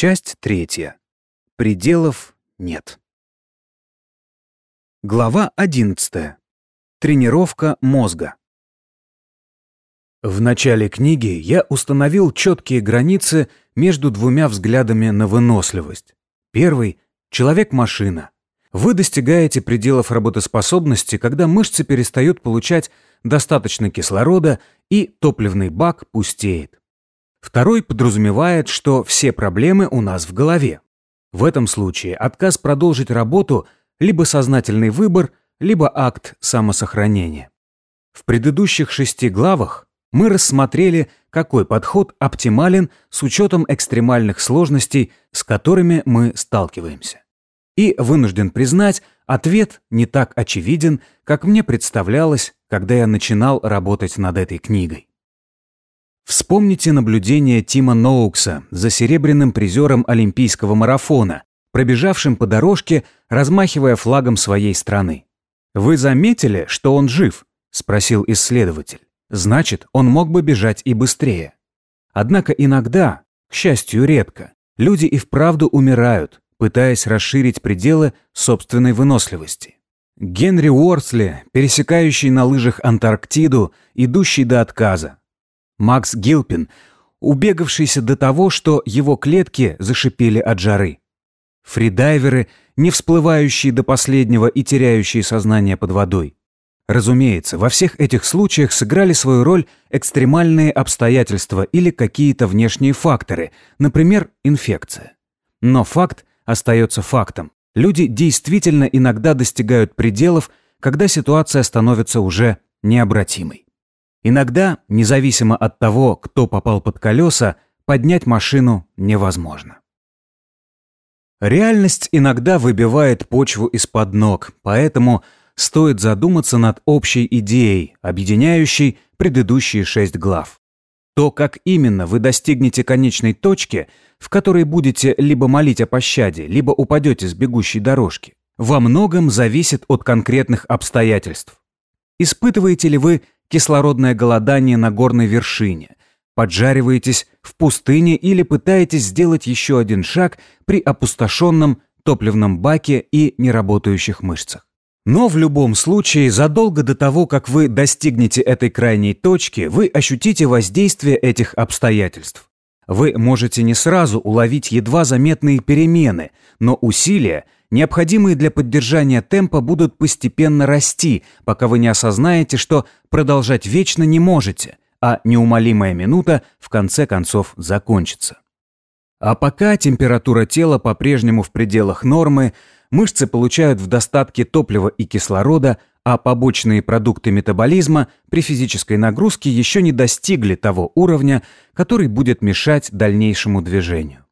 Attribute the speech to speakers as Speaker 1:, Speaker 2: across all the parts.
Speaker 1: Часть третья. Пределов нет. Глава 11. Тренировка мозга. В начале книги я установил четкие границы между двумя взглядами на выносливость. Первый — человек-машина. Вы достигаете пределов работоспособности, когда мышцы перестают получать достаточно кислорода и топливный бак пустеет. Второй подразумевает, что все проблемы у нас в голове. В этом случае отказ продолжить работу – либо сознательный выбор, либо акт самосохранения. В предыдущих шести главах мы рассмотрели, какой подход оптимален с учетом экстремальных сложностей, с которыми мы сталкиваемся. И вынужден признать, ответ не так очевиден, как мне представлялось, когда я начинал работать над этой книгой. Вспомните наблюдение Тима Ноукса за серебряным призером Олимпийского марафона, пробежавшим по дорожке, размахивая флагом своей страны. «Вы заметили, что он жив?» – спросил исследователь. Значит, он мог бы бежать и быстрее. Однако иногда, к счастью, редко, люди и вправду умирают, пытаясь расширить пределы собственной выносливости. Генри Уорсли, пересекающий на лыжах Антарктиду, идущий до отказа. Макс Гилпин, убегавшийся до того, что его клетки зашипели от жары. Фридайверы, не всплывающие до последнего и теряющие сознание под водой. Разумеется, во всех этих случаях сыграли свою роль экстремальные обстоятельства или какие-то внешние факторы, например, инфекция. Но факт остается фактом. Люди действительно иногда достигают пределов, когда ситуация становится уже необратимой. Иногда, независимо от того, кто попал под колеса, поднять машину невозможно. Реальность иногда выбивает почву из-под ног, поэтому – стоит задуматься над общей идеей, объединяющей предыдущие шесть глав. То, как именно вы достигнете конечной точки, в которой будете либо молить о пощаде, либо упадете с бегущей дорожки, во многом зависит от конкретных обстоятельств. Испытываете ли вы кислородное голодание на горной вершине, поджариваетесь в пустыне или пытаетесь сделать еще один шаг при опустошенном топливном баке и неработающих мышцах. Но в любом случае, задолго до того, как вы достигнете этой крайней точки, вы ощутите воздействие этих обстоятельств. Вы можете не сразу уловить едва заметные перемены, но усилия, необходимые для поддержания темпа, будут постепенно расти, пока вы не осознаете, что продолжать вечно не можете, а неумолимая минута в конце концов закончится. А пока температура тела по-прежнему в пределах нормы, мышцы получают в достатке топлива и кислорода, а побочные продукты метаболизма при физической нагрузке еще не достигли того уровня, который будет мешать дальнейшему движению.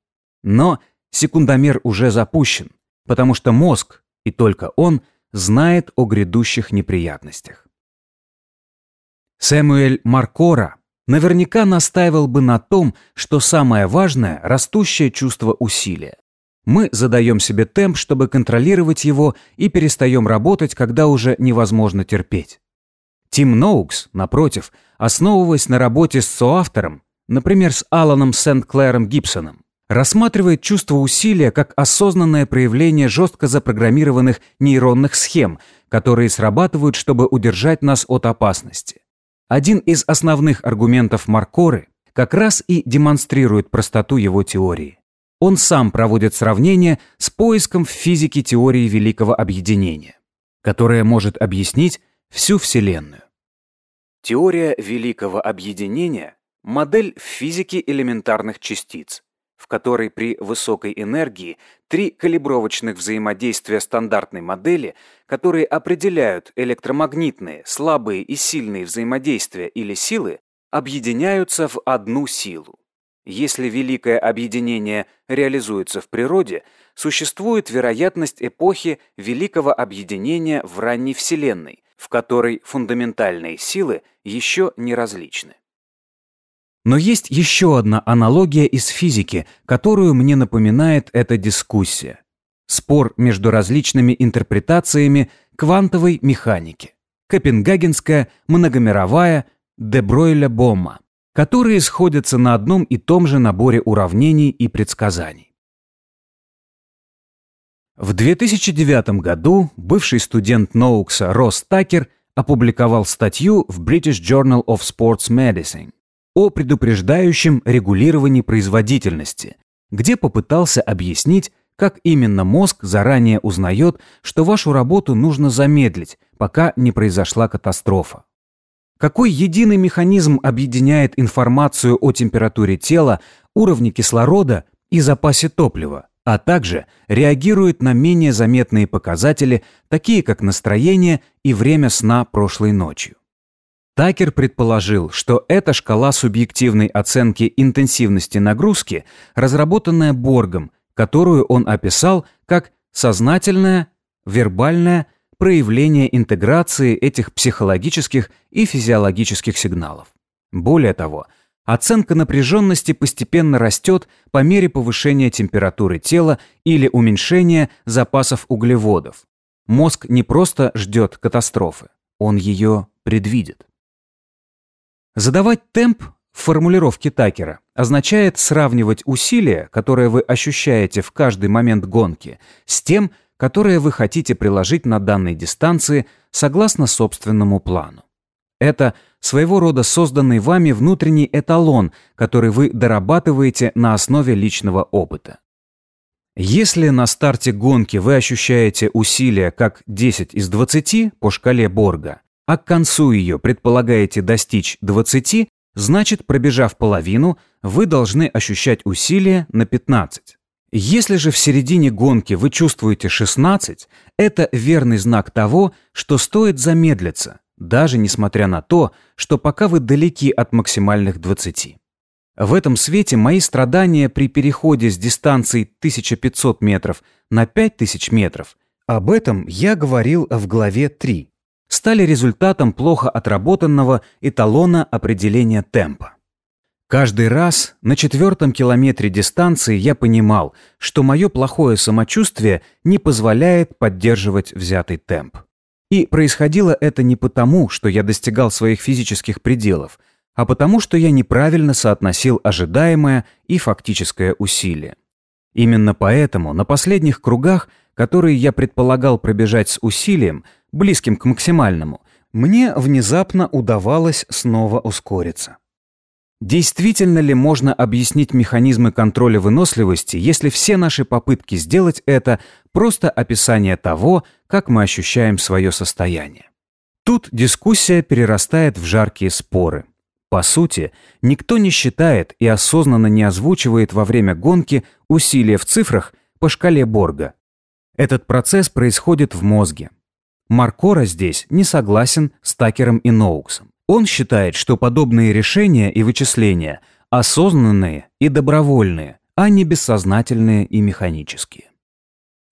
Speaker 1: Но секундомер уже запущен, потому что мозг, и только он, знает о грядущих неприятностях. Сэмюэль Маркора наверняка настаивал бы на том, что самое важное – растущее чувство усилия. Мы задаем себе темп, чтобы контролировать его, и перестаем работать, когда уже невозможно терпеть. Тим Ноукс, напротив, основываясь на работе с соавтором, например, с Аланом Сент-Клэром Гибсоном, рассматривает чувство усилия как осознанное проявление жестко запрограммированных нейронных схем, которые срабатывают, чтобы удержать нас от опасности. Один из основных аргументов Маркоры как раз и демонстрирует простоту его теории. Он сам проводит сравнение с поиском в физике теории великого объединения, которая может объяснить всю Вселенную. Теория великого объединения – модель в физике элементарных частиц, в которой при высокой энергии три калибровочных взаимодействия стандартной модели, которые определяют электромагнитные, слабые и сильные взаимодействия или силы, объединяются в одну силу. Если великое объединение реализуется в природе, существует вероятность эпохи великого объединения в ранней Вселенной, в которой фундаментальные силы еще не различны. Но есть еще одна аналогия из физики, которую мне напоминает эта дискуссия. Спор между различными интерпретациями квантовой механики. Копенгагенская, многомировая, Дебройля-Бомма которые сходятся на одном и том же наборе уравнений и предсказаний. В 2009 году бывший студент Ноукса Росс Такер опубликовал статью в British Journal of Sports Medicine о предупреждающем регулировании производительности, где попытался объяснить, как именно мозг заранее узнает, что вашу работу нужно замедлить, пока не произошла катастрофа. Какой единый механизм объединяет информацию о температуре тела, уровне кислорода и запасе топлива, а также реагирует на менее заметные показатели, такие как настроение и время сна прошлой ночью. Такер предположил, что эта шкала субъективной оценки интенсивности нагрузки, разработанная Боргом, которую он описал как сознательное, вербальное проявление интеграции этих психологических и физиологических сигналов. Более того, оценка напряженности постепенно растет по мере повышения температуры тела или уменьшения запасов углеводов. Мозг не просто ждет катастрофы, он ее предвидит. Задавать темп в формулировке Такера означает сравнивать усилия, которые вы ощущаете в каждый момент гонки, с тем, которое вы хотите приложить на данной дистанции согласно собственному плану. Это своего рода созданный вами внутренний эталон, который вы дорабатываете на основе личного опыта. Если на старте гонки вы ощущаете усилия как 10 из 20 по шкале Борга, а к концу ее предполагаете достичь 20, значит, пробежав половину, вы должны ощущать усилие на 15. Если же в середине гонки вы чувствуете 16, это верный знак того, что стоит замедлиться, даже несмотря на то, что пока вы далеки от максимальных 20. В этом свете мои страдания при переходе с дистанции 1500 метров на 5000 метров, об этом я говорил в главе 3 стали результатом плохо отработанного эталона определения темпа. Каждый раз на четвертом километре дистанции я понимал, что мое плохое самочувствие не позволяет поддерживать взятый темп. И происходило это не потому, что я достигал своих физических пределов, а потому, что я неправильно соотносил ожидаемое и фактическое усилие. Именно поэтому на последних кругах, которые я предполагал пробежать с усилием, близким к максимальному, мне внезапно удавалось снова ускориться. Действительно ли можно объяснить механизмы контроля выносливости, если все наши попытки сделать это просто описание того, как мы ощущаем свое состояние? Тут дискуссия перерастает в жаркие споры. По сути, никто не считает и осознанно не озвучивает во время гонки усилия в цифрах по шкале Борга. Этот процесс происходит в мозге. Маркора здесь не согласен с Такером и Ноуксом. Он считает, что подобные решения и вычисления осознанные и добровольные, а не бессознательные и механические.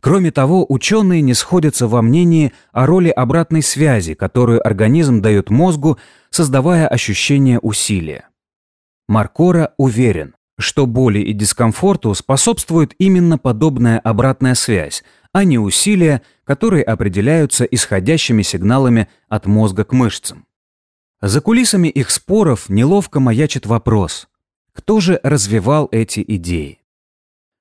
Speaker 1: Кроме того, ученые не сходятся во мнении о роли обратной связи, которую организм дает мозгу, создавая ощущение усилия. Маркора уверен, что боли и дискомфорту способствует именно подобная обратная связь, а не усилия, которые определяются исходящими сигналами от мозга к мышцам. За кулисами их споров неловко маячит вопрос, кто же развивал эти идеи?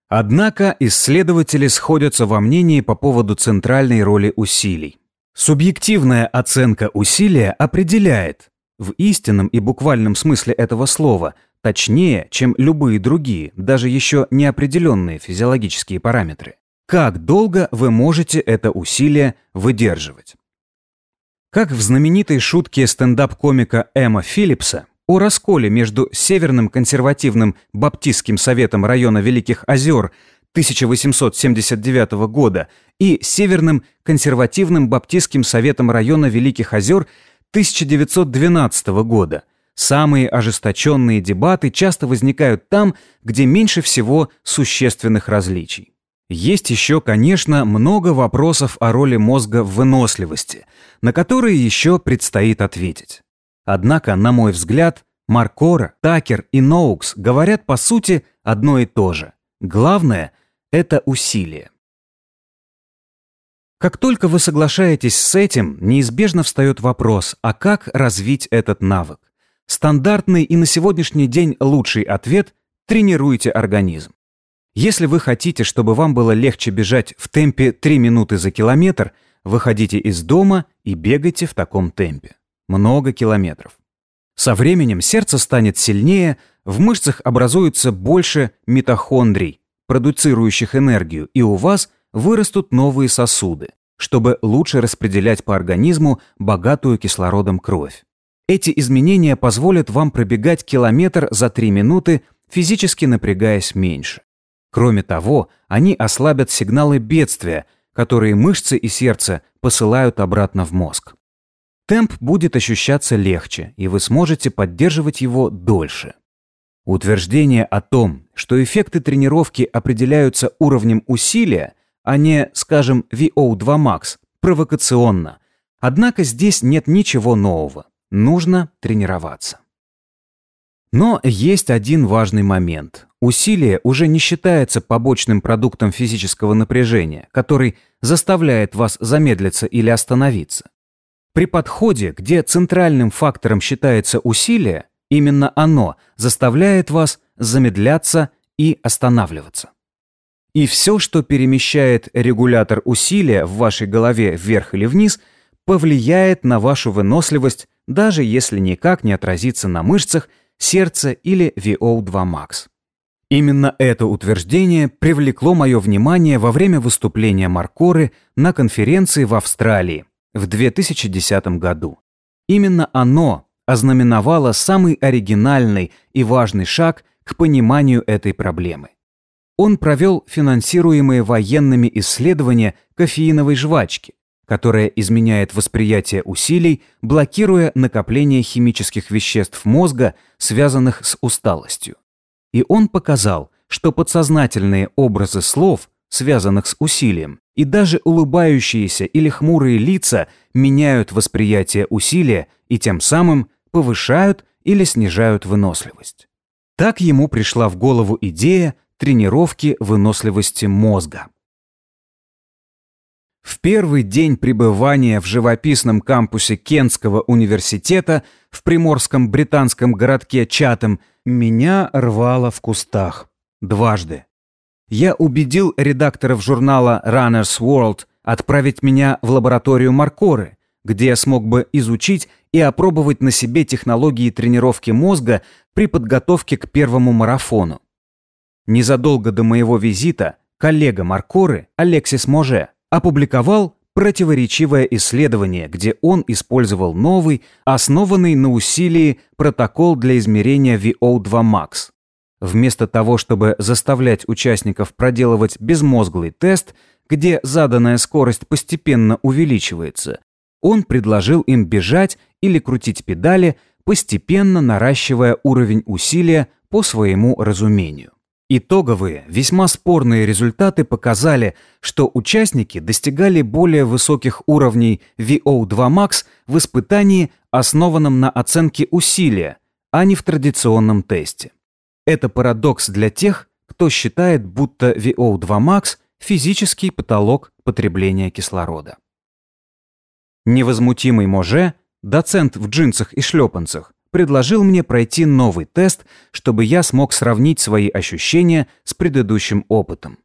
Speaker 1: Однако исследователи сходятся во мнении по поводу центральной роли усилий. Субъективная оценка усилия определяет, в истинном и буквальном смысле этого слова, точнее, чем любые другие, даже еще неопределенные физиологические параметры как долго вы можете это усилие выдерживать. Как в знаменитой шутке стендап-комика Эмма Филлипса о расколе между Северным консервативным баптистским советом района Великих озер 1879 года и Северным консервативным баптистским советом района Великих озер 1912 года. Самые ожесточенные дебаты часто возникают там, где меньше всего существенных различий. Есть еще, конечно, много вопросов о роли мозга в выносливости, на которые еще предстоит ответить. Однако, на мой взгляд, Маркора, Такер и Ноукс говорят по сути одно и то же. Главное – это усилие. Как только вы соглашаетесь с этим, неизбежно встает вопрос, а как развить этот навык? Стандартный и на сегодняшний день лучший ответ – тренируйте организм. Если вы хотите, чтобы вам было легче бежать в темпе 3 минуты за километр, выходите из дома и бегайте в таком темпе. Много километров. Со временем сердце станет сильнее, в мышцах образуется больше митохондрий, продуцирующих энергию, и у вас вырастут новые сосуды, чтобы лучше распределять по организму богатую кислородом кровь. Эти изменения позволят вам пробегать километр за 3 минуты, физически напрягаясь меньше. Кроме того, они ослабят сигналы бедствия, которые мышцы и сердце посылают обратно в мозг. Темп будет ощущаться легче, и вы сможете поддерживать его дольше. Утверждение о том, что эффекты тренировки определяются уровнем усилия, а не, скажем, VO2 Max, провокационно. Однако здесь нет ничего нового. Нужно тренироваться. Но есть один важный момент. Усилие уже не считается побочным продуктом физического напряжения, который заставляет вас замедлиться или остановиться. При подходе, где центральным фактором считается усилие, именно оно заставляет вас замедляться и останавливаться. И все, что перемещает регулятор усилия в вашей голове вверх или вниз, повлияет на вашу выносливость, даже если никак не отразится на мышцах сердце или VO2 Max. Именно это утверждение привлекло мое внимание во время выступления Маркоры на конференции в Австралии в 2010 году. Именно оно ознаменовало самый оригинальный и важный шаг к пониманию этой проблемы. Он провел финансируемые военными исследования кофеиновой жвачки, которая изменяет восприятие усилий, блокируя накопление химических веществ мозга, связанных с усталостью. И он показал, что подсознательные образы слов, связанных с усилием, и даже улыбающиеся или хмурые лица меняют восприятие усилия и тем самым повышают или снижают выносливость. Так ему пришла в голову идея тренировки выносливости мозга. В первый день пребывания в живописном кампусе Кентского университета в приморском британском городке Чатем меня рвало в кустах. Дважды. Я убедил редакторов журнала Runner's World отправить меня в лабораторию Маркоры, где я смог бы изучить и опробовать на себе технологии тренировки мозга при подготовке к первому марафону. Незадолго до моего визита коллега Маркоры, Алексис Може, опубликовал противоречивое исследование, где он использовал новый, основанный на усилии протокол для измерения VO2 Max. Вместо того, чтобы заставлять участников проделывать безмозглый тест, где заданная скорость постепенно увеличивается, он предложил им бежать или крутить педали, постепенно наращивая уровень усилия по своему разумению. Итоговые, весьма спорные результаты показали, что участники достигали более высоких уровней VO2 Max в испытании, основанном на оценке усилия, а не в традиционном тесте. Это парадокс для тех, кто считает, будто VO2 Max – физический потолок потребления кислорода. Невозмутимый Може, доцент в джинсах и шлепанцах, предложил мне пройти новый тест, чтобы я смог сравнить свои ощущения с предыдущим опытом.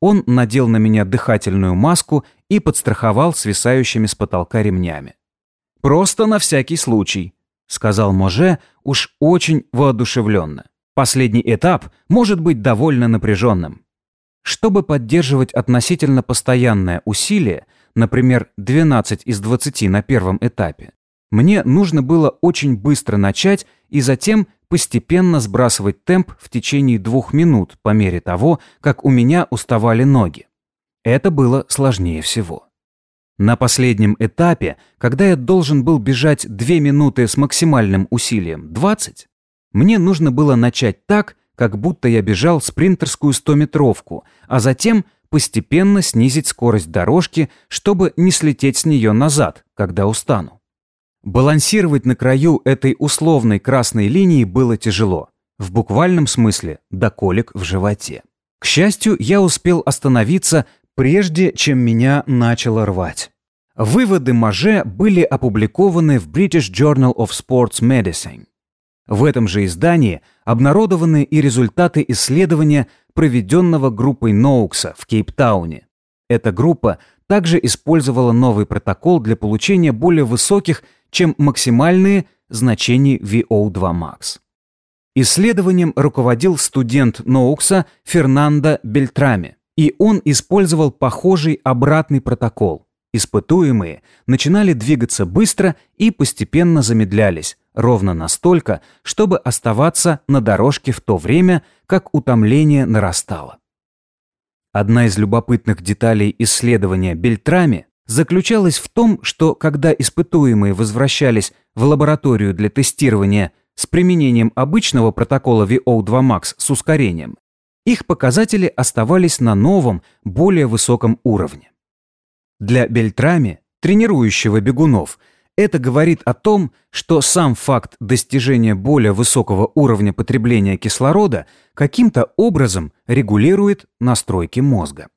Speaker 1: Он надел на меня дыхательную маску и подстраховал свисающими с потолка ремнями. «Просто на всякий случай», — сказал Може уж очень воодушевленно. «Последний этап может быть довольно напряженным». Чтобы поддерживать относительно постоянное усилие, например, 12 из 20 на первом этапе, мне нужно было очень быстро начать и затем постепенно сбрасывать темп в течение двух минут по мере того, как у меня уставали ноги. Это было сложнее всего. На последнем этапе, когда я должен был бежать 2 минуты с максимальным усилием 20, мне нужно было начать так, как будто я бежал спринтерскую 100-метровку, а затем постепенно снизить скорость дорожки, чтобы не слететь с нее назад, когда устану. Балансировать на краю этой условной красной линии было тяжело. В буквальном смысле до колик в животе. К счастью, я успел остановиться, прежде чем меня начало рвать. Выводы Маже были опубликованы в British Journal of Sports Medicine. В этом же издании обнародованы и результаты исследования, проведенного группой Ноукса в Кейптауне. Эта группа также использовала новый протокол для получения более высоких, чем максимальные значений VO2 Max. Исследованием руководил студент Ноукса Фернандо Бельтрами, и он использовал похожий обратный протокол. Испытуемые начинали двигаться быстро и постепенно замедлялись, ровно настолько, чтобы оставаться на дорожке в то время, как утомление нарастало. Одна из любопытных деталей исследования Бельтрами заключалась в том, что когда испытуемые возвращались в лабораторию для тестирования с применением обычного протокола VO2 Max с ускорением, их показатели оставались на новом, более высоком уровне. Для Бельтрами, тренирующего бегунов, это говорит о том, что сам факт достижения более высокого уровня потребления кислорода каким-то образом регулирует настройки мозга.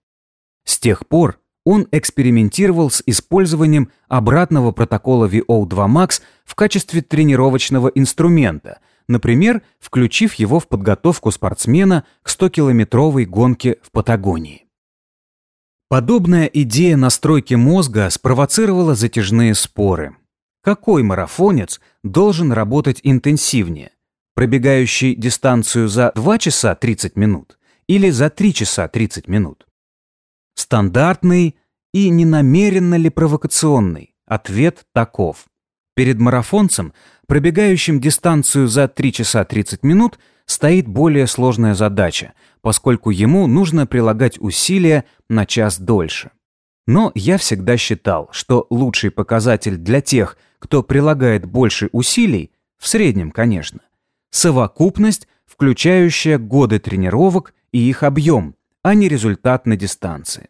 Speaker 1: С тех пор он экспериментировал с использованием обратного протокола VO2 Max в качестве тренировочного инструмента, например, включив его в подготовку спортсмена к 100-километровой гонке в Патагонии. Подобная идея настройки мозга спровоцировала затяжные споры. Какой марафонец должен работать интенсивнее? Пробегающий дистанцию за 2 часа 30 минут или за 3 часа 30 минут? Стандартный и ненамеренно ли провокационный? Ответ таков. Перед марафонцем, пробегающим дистанцию за 3 часа 30 минут, стоит более сложная задача, поскольку ему нужно прилагать усилия на час дольше. Но я всегда считал, что лучший показатель для тех, кто прилагает больше усилий, в среднем, конечно, совокупность, включающая годы тренировок и их объем, а не результат на дистанции.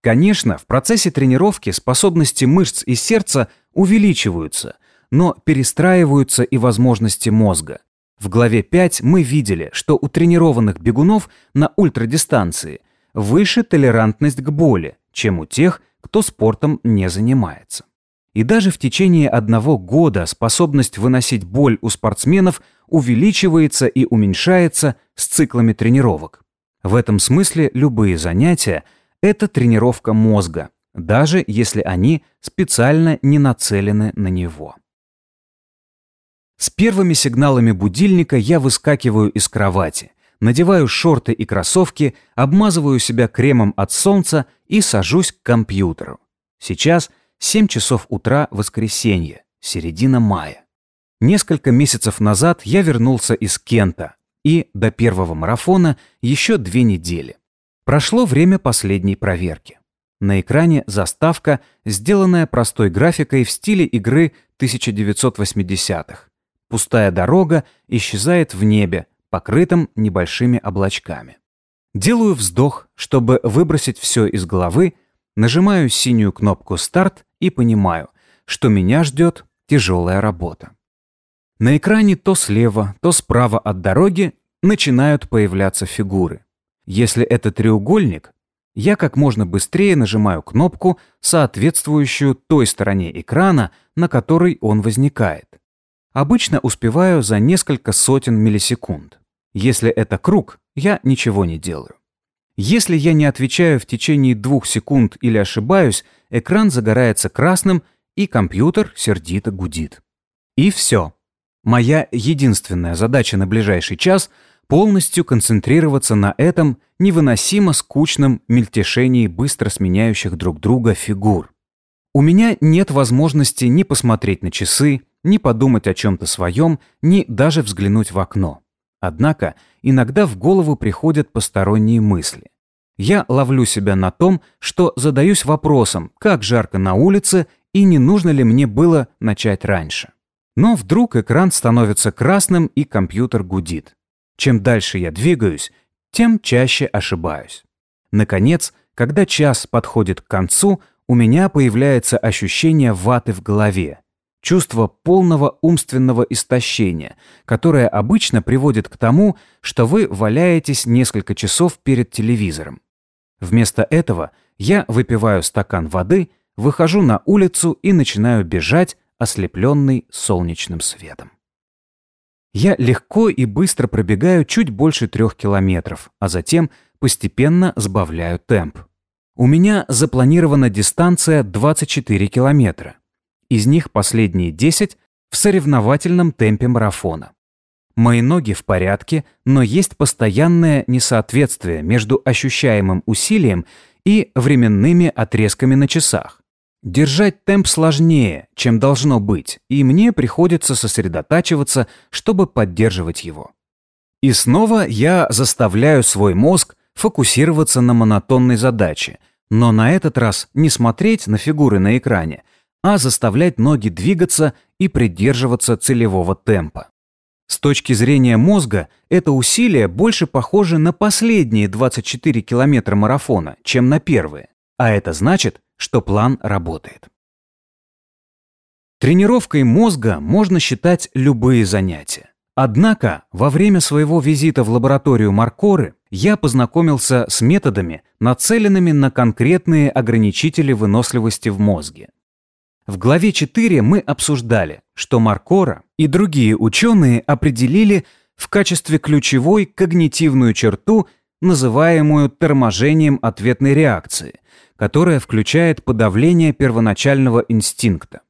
Speaker 1: Конечно, в процессе тренировки способности мышц и сердца увеличиваются, но перестраиваются и возможности мозга. В главе 5 мы видели, что у тренированных бегунов на ультрадистанции выше толерантность к боли, чем у тех, кто спортом не занимается. И даже в течение одного года способность выносить боль у спортсменов увеличивается и уменьшается с циклами тренировок. В этом смысле любые занятия – это тренировка мозга, даже если они специально не нацелены на него. С первыми сигналами будильника я выскакиваю из кровати, надеваю шорты и кроссовки, обмазываю себя кремом от солнца и сажусь к компьютеру. Сейчас 7 часов утра воскресенье, середина мая. Несколько месяцев назад я вернулся из Кента, и до первого марафона еще две недели. Прошло время последней проверки. На экране заставка, сделанная простой графикой в стиле игры 1980-х. Пустая дорога исчезает в небе, покрытом небольшими облачками. Делаю вздох, чтобы выбросить все из головы, нажимаю синюю кнопку «Старт» и понимаю, что меня ждет тяжелая работа. На экране то слева, то справа от дороги начинают появляться фигуры. Если это треугольник, я как можно быстрее нажимаю кнопку, соответствующую той стороне экрана, на которой он возникает. Обычно успеваю за несколько сотен миллисекунд. Если это круг, я ничего не делаю. Если я не отвечаю в течение двух секунд или ошибаюсь, экран загорается красным, и компьютер сердито гудит. И все. Моя единственная задача на ближайший час — полностью концентрироваться на этом невыносимо скучном мельтешении быстро сменяющих друг друга фигур. У меня нет возможности ни посмотреть на часы, ни подумать о чем-то своем, ни даже взглянуть в окно. Однако иногда в голову приходят посторонние мысли. Я ловлю себя на том, что задаюсь вопросом, как жарко на улице и не нужно ли мне было начать раньше. Но вдруг экран становится красным и компьютер гудит. Чем дальше я двигаюсь, тем чаще ошибаюсь. Наконец, когда час подходит к концу, у меня появляется ощущение ваты в голове, чувство полного умственного истощения, которое обычно приводит к тому, что вы валяетесь несколько часов перед телевизором. Вместо этого я выпиваю стакан воды, выхожу на улицу и начинаю бежать, ослепленный солнечным светом. Я легко и быстро пробегаю чуть больше трех километров, а затем постепенно сбавляю темп. У меня запланирована дистанция 24 километра. Из них последние 10 в соревновательном темпе марафона. Мои ноги в порядке, но есть постоянное несоответствие между ощущаемым усилием и временными отрезками на часах. Держать темп сложнее, чем должно быть, и мне приходится сосредотачиваться, чтобы поддерживать его. И снова я заставляю свой мозг фокусироваться на монотонной задаче, но на этот раз не смотреть на фигуры на экране, а заставлять ноги двигаться и придерживаться целевого темпа. С точки зрения мозга, это усилие больше похоже на последние 24 километра марафона, чем на первые. А это значит, что план работает. Тренировкой мозга можно считать любые занятия. Однако, во время своего визита в лабораторию Маркоры я познакомился с методами, нацеленными на конкретные ограничители выносливости в мозге. В главе 4 мы обсуждали, что Маркора и другие ученые определили в качестве ключевой когнитивную черту, называемую торможением ответной реакции, которая включает подавление первоначального инстинкта.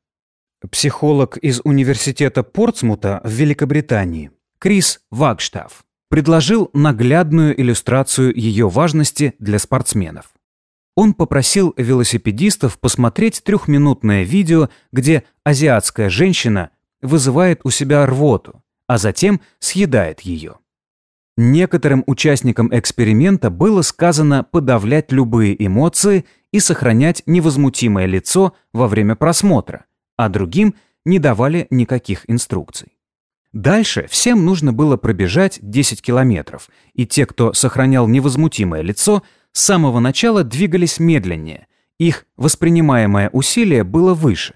Speaker 1: Психолог из университета Портсмута в Великобритании Крис Вагштаф предложил наглядную иллюстрацию ее важности для спортсменов. Он попросил велосипедистов посмотреть трехминутное видео, где азиатская женщина вызывает у себя рвоту, а затем съедает ее. Некоторым участникам эксперимента было сказано подавлять любые эмоции и сохранять невозмутимое лицо во время просмотра, а другим не давали никаких инструкций. Дальше всем нужно было пробежать 10 километров, и те, кто сохранял невозмутимое лицо, с самого начала двигались медленнее, их воспринимаемое усилие было выше.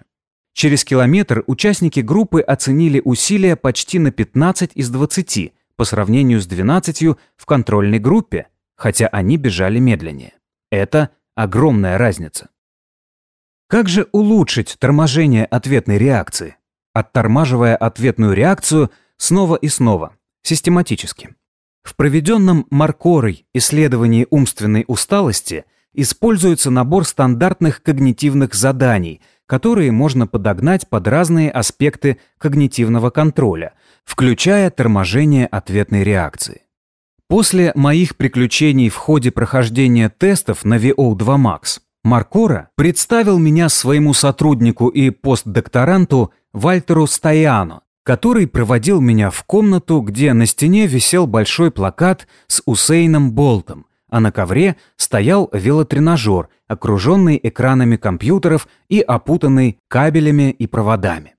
Speaker 1: Через километр участники группы оценили усилия почти на 15 из 20 по сравнению с 12 в контрольной группе, хотя они бежали медленнее. Это огромная разница. Как же улучшить торможение ответной реакции? Оттормаживая ответную реакцию снова и снова, систематически. В проведенном Маркорой исследовании умственной усталости используется набор стандартных когнитивных заданий, которые можно подогнать под разные аспекты когнитивного контроля, включая торможение ответной реакции. После моих приключений в ходе прохождения тестов на VO2 Max, Маркора представил меня своему сотруднику и постдокторанту Вальтеру Стояно, который проводил меня в комнату, где на стене висел большой плакат с Усейном Болтом, а на ковре стоял велотренажер, окруженный экранами компьютеров и опутанный кабелями и проводами.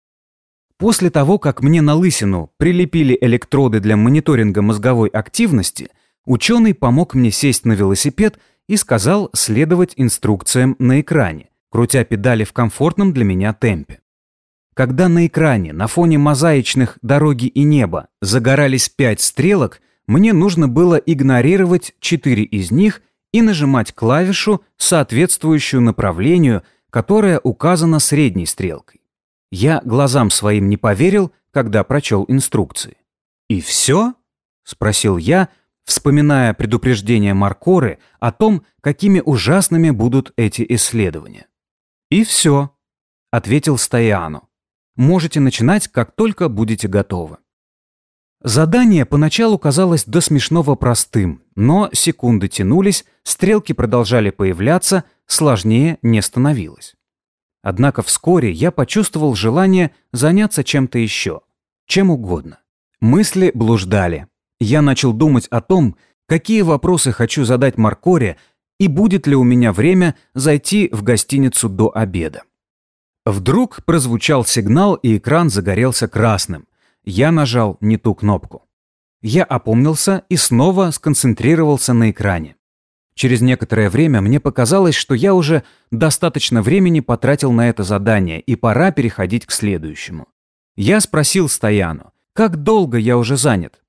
Speaker 1: После того, как мне на лысину прилепили электроды для мониторинга мозговой активности, ученый помог мне сесть на велосипед и сказал следовать инструкциям на экране, крутя педали в комфортном для меня темпе. Когда на экране на фоне мозаичных «Дороги и небо» загорались пять стрелок, мне нужно было игнорировать четыре из них и нажимать клавишу, соответствующую направлению, которое указано средней стрелкой. Я глазам своим не поверил, когда прочел инструкции. «И все?» — спросил я, вспоминая предупреждение Маркоры о том, какими ужасными будут эти исследования. «И все», — ответил Стояну. «Можете начинать, как только будете готовы». Задание поначалу казалось до смешного простым, но секунды тянулись, стрелки продолжали появляться, сложнее не становилось. Однако вскоре я почувствовал желание заняться чем-то еще, чем угодно. Мысли блуждали. Я начал думать о том, какие вопросы хочу задать Маркоре и будет ли у меня время зайти в гостиницу до обеда. Вдруг прозвучал сигнал, и экран загорелся красным. Я нажал не ту кнопку. Я опомнился и снова сконцентрировался на экране. Через некоторое время мне показалось, что я уже достаточно времени потратил на это задание, и пора переходить к следующему. Я спросил Стояну, как долго я уже занят?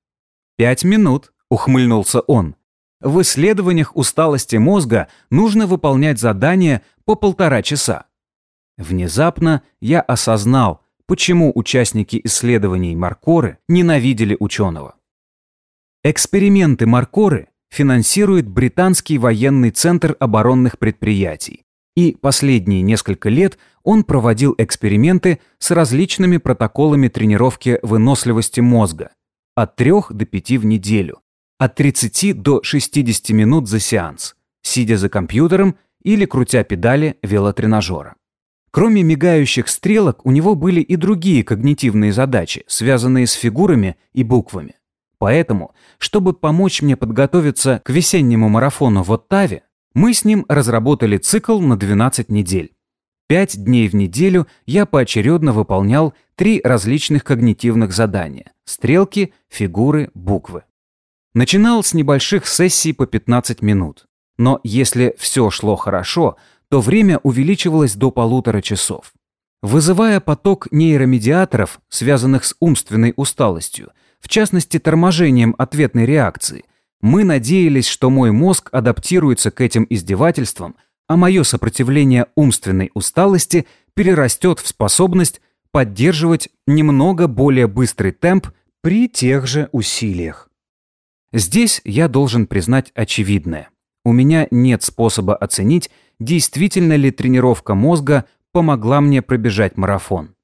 Speaker 1: «Пять минут», — ухмыльнулся он. «В исследованиях усталости мозга нужно выполнять задания по полтора часа». Внезапно я осознал, почему участники исследований Маркоры ненавидели ученого. Эксперименты Маркоры финансирует Британский военный центр оборонных предприятий, и последние несколько лет он проводил эксперименты с различными протоколами тренировки выносливости мозга от 3 до 5 в неделю, от 30 до 60 минут за сеанс, сидя за компьютером или крутя педали велотренажера. Кроме мигающих стрелок, у него были и другие когнитивные задачи, связанные с фигурами и буквами. Поэтому, чтобы помочь мне подготовиться к весеннему марафону в Оттаве, мы с ним разработали цикл на 12 недель. Пять дней в неделю я поочередно выполнял три различных когнитивных задания – стрелки, фигуры, буквы. Начинал с небольших сессий по 15 минут. Но если все шло хорошо, то время увеличивалось до полутора часов. Вызывая поток нейромедиаторов, связанных с умственной усталостью, в частности торможением ответной реакции, мы надеялись, что мой мозг адаптируется к этим издевательствам, а мое сопротивление умственной усталости перерастет в способность поддерживать немного более быстрый темп при тех же усилиях. Здесь я должен признать очевидное. У меня нет способа оценить, действительно ли тренировка мозга помогла мне пробежать марафон.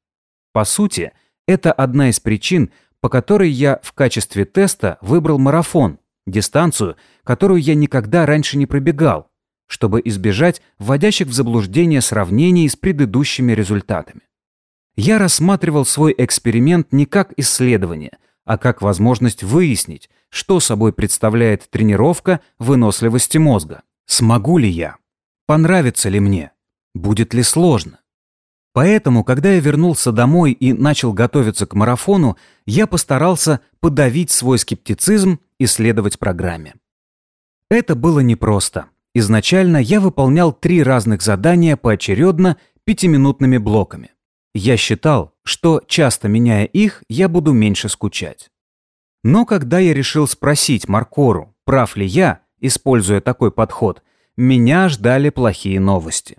Speaker 1: По сути, это одна из причин, по которой я в качестве теста выбрал марафон, дистанцию, которую я никогда раньше не пробегал, чтобы избежать вводящих в заблуждение сравнений с предыдущими результатами. Я рассматривал свой эксперимент не как исследование, а как возможность выяснить, что собой представляет тренировка выносливости мозга. Смогу ли я? Понравится ли мне? Будет ли сложно? Поэтому, когда я вернулся домой и начал готовиться к марафону, я постарался подавить свой скептицизм и следовать программе. Это было непросто. Изначально я выполнял три разных задания поочередно пятиминутными блоками. Я считал, что часто меняя их, я буду меньше скучать. Но когда я решил спросить Маркору, прав ли я, используя такой подход, меня ждали плохие новости.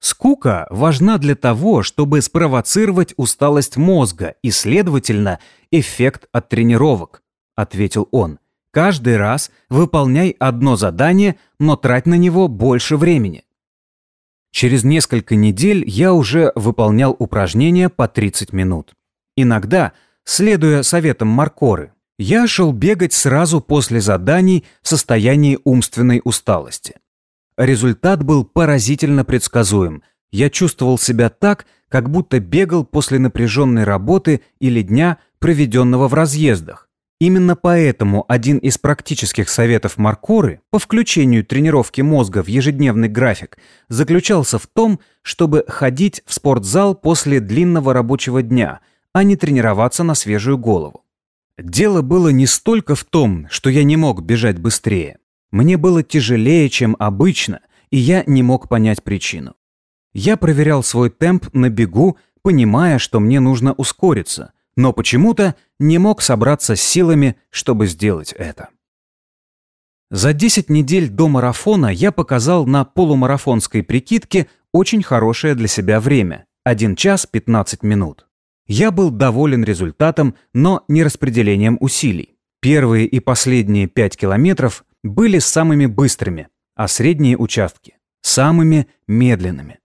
Speaker 1: Скука важна для того, чтобы спровоцировать усталость мозга и, следовательно, эффект от тренировок, ответил он. Каждый раз выполняй одно задание, но трать на него больше времени. Через несколько недель я уже выполнял упражнения по 30 минут. Иногда, следуя советам Маркоры, я шел бегать сразу после заданий в состоянии умственной усталости. Результат был поразительно предсказуем. Я чувствовал себя так, как будто бегал после напряженной работы или дня, проведенного в разъездах. Именно поэтому один из практических советов Маркоры по включению тренировки мозга в ежедневный график заключался в том, чтобы ходить в спортзал после длинного рабочего дня, а не тренироваться на свежую голову. Дело было не столько в том, что я не мог бежать быстрее. Мне было тяжелее, чем обычно, и я не мог понять причину. Я проверял свой темп на бегу, понимая, что мне нужно ускориться, но почему-то не мог собраться с силами, чтобы сделать это. За 10 недель до марафона я показал на полумарафонской прикидке очень хорошее для себя время – 1 час 15 минут. Я был доволен результатом, но не распределением усилий. Первые и последние 5 километров были самыми быстрыми, а средние участки – самыми медленными.